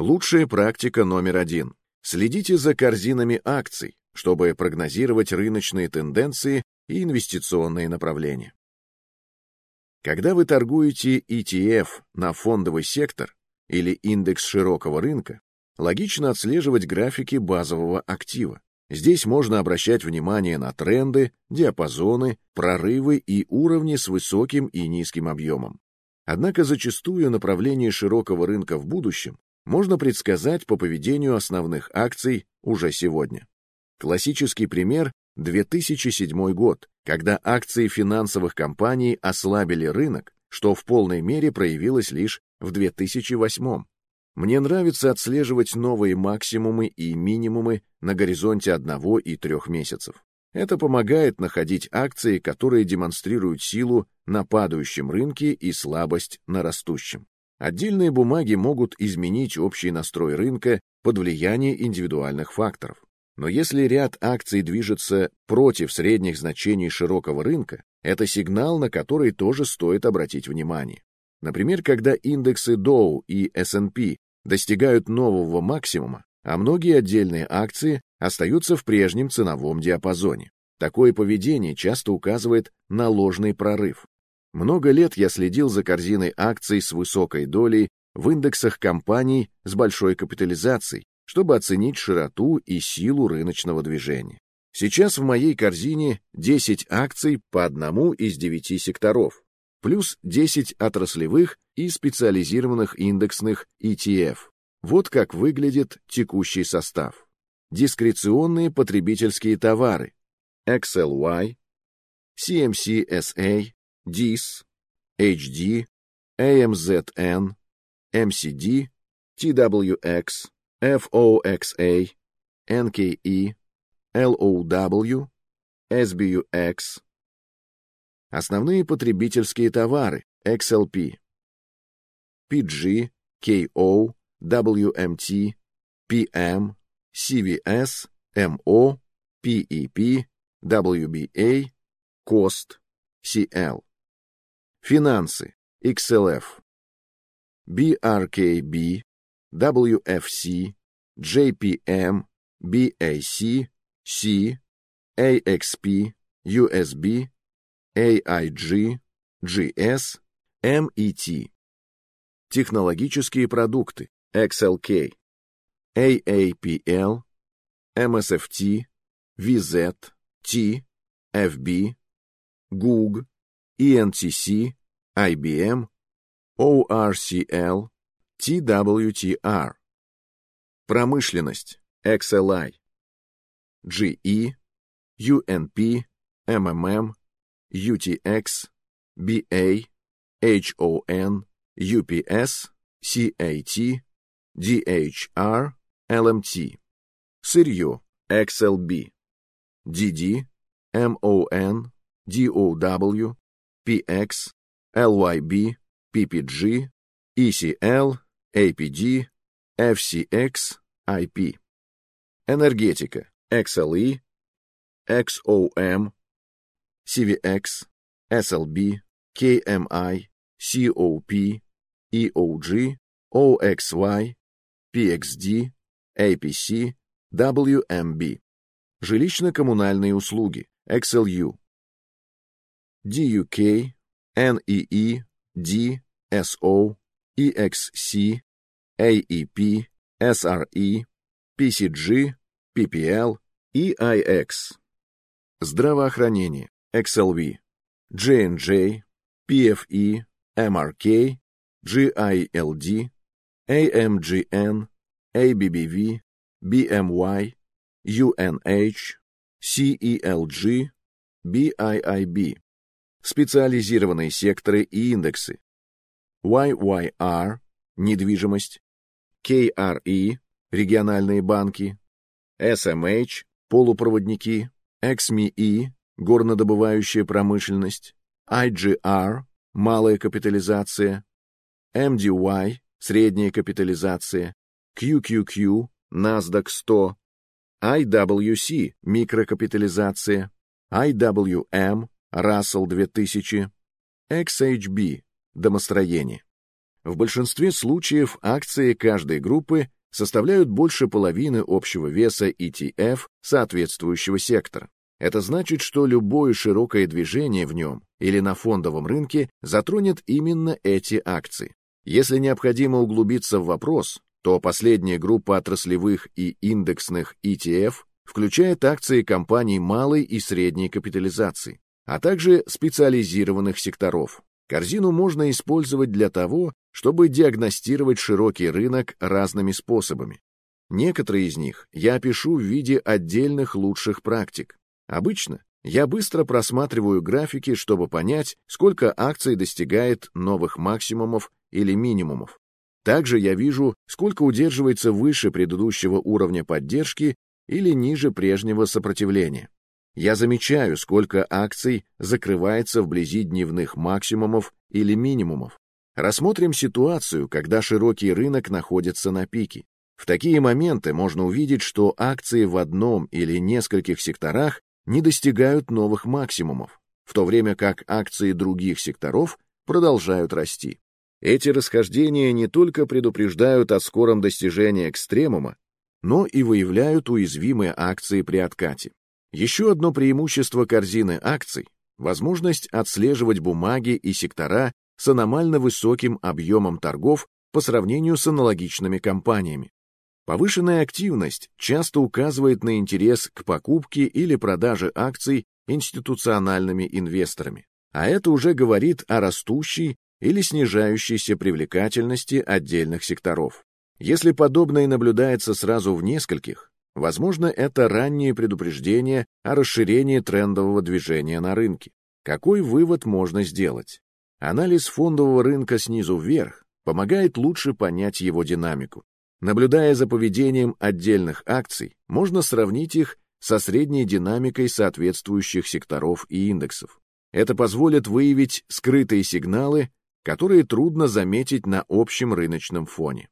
Лучшая практика номер один. Следите за корзинами акций, чтобы прогнозировать рыночные тенденции и инвестиционные направления. Когда вы торгуете ETF на фондовый сектор или индекс широкого рынка, логично отслеживать графики базового актива. Здесь можно обращать внимание на тренды, диапазоны, прорывы и уровни с высоким и низким объемом. Однако зачастую направление широкого рынка в будущем можно предсказать по поведению основных акций уже сегодня. Классический пример – 2007 год, когда акции финансовых компаний ослабили рынок, что в полной мере проявилось лишь в 2008. Мне нравится отслеживать новые максимумы и минимумы на горизонте одного и трех месяцев. Это помогает находить акции, которые демонстрируют силу на падающем рынке и слабость на растущем. Отдельные бумаги могут изменить общий настрой рынка под влияние индивидуальных факторов. Но если ряд акций движется против средних значений широкого рынка, это сигнал, на который тоже стоит обратить внимание. Например, когда индексы Dow и S&P достигают нового максимума, а многие отдельные акции остаются в прежнем ценовом диапазоне. Такое поведение часто указывает на ложный прорыв. Много лет я следил за корзиной акций с высокой долей в индексах компаний с большой капитализацией, чтобы оценить широту и силу рыночного движения. Сейчас в моей корзине 10 акций по одному из 9 секторов, плюс 10 отраслевых и специализированных индексных ETF. Вот как выглядит текущий состав. Дискреционные потребительские товары XLY, CMC-SA, DIS, HD, AMZN, MCD, TWX, FOXA, NKE, LOW, SBUX. Основные потребительские товары XLP, PG, KO, WMT, PM, CVS, MO, PEP, WBA, COST, CL. Финансы, XLF, BRKB, WFC, JPM, BAC, C, AXP, USB, AIG, GS, MET. Технологические продукты XLK, AAPL, MSFT, VZ, T, FB, GUG, ENTC, IBM, ORCL, TWTR. Промышленность XLI, GE, UNP, MMM, UTX, BA, HON, UPS, CAT, DHR, LMT. Сырье XLB, DD, MON, DOW, PX, LYB, PPG, ECL, APD, FCX, IP. Энергетика XLE, XOM, CVX, SLB, KMI, COP, EOG, OXY, PXD, APC, WMB. Жилищно-коммунальные услуги XLU, DUK, NEE, D, SO, EXC, AEP, SRE, PCG, PPL, EIX. Здравоохранение XLV, J&J, PFE, MRK, GILD, AMGN, ABBV, BMY, UNH, CELG, BIIB. Специализированные секторы и индексы. YYR – недвижимость, KRE – региональные банки, SMH – полупроводники, XME – горнодобывающая промышленность, IGR – малая капитализация, MDY – средняя капитализация, QQQ – NASDAQ 100, IWC – микрокапитализация, IWM – Russell 2000, XHB – домостроение. В большинстве случаев акции каждой группы составляют больше половины общего веса ETF соответствующего сектора. Это значит, что любое широкое движение в нем или на фондовом рынке затронет именно эти акции. Если необходимо углубиться в вопрос, то последняя группа отраслевых и индексных ETF включает акции компаний малой и средней капитализации, а также специализированных секторов. Корзину можно использовать для того, чтобы диагностировать широкий рынок разными способами. Некоторые из них я опишу в виде отдельных лучших практик. Обычно я быстро просматриваю графики, чтобы понять, сколько акций достигает новых максимумов или минимумов. Также я вижу, сколько удерживается выше предыдущего уровня поддержки или ниже прежнего сопротивления. Я замечаю, сколько акций закрывается вблизи дневных максимумов или минимумов. Рассмотрим ситуацию, когда широкий рынок находится на пике. В такие моменты можно увидеть, что акции в одном или нескольких секторах не достигают новых максимумов, в то время как акции других секторов продолжают расти. Эти расхождения не только предупреждают о скором достижении экстремума, но и выявляют уязвимые акции при откате. Еще одно преимущество корзины акций – возможность отслеживать бумаги и сектора с аномально высоким объемом торгов по сравнению с аналогичными компаниями. Повышенная активность часто указывает на интерес к покупке или продаже акций институциональными инвесторами, а это уже говорит о растущей или снижающейся привлекательности отдельных секторов. Если подобное наблюдается сразу в нескольких, возможно, это раннее предупреждение о расширении трендового движения на рынке. Какой вывод можно сделать? Анализ фондового рынка снизу вверх помогает лучше понять его динамику. Наблюдая за поведением отдельных акций, можно сравнить их со средней динамикой соответствующих секторов и индексов. Это позволит выявить скрытые сигналы, которые трудно заметить на общем рыночном фоне.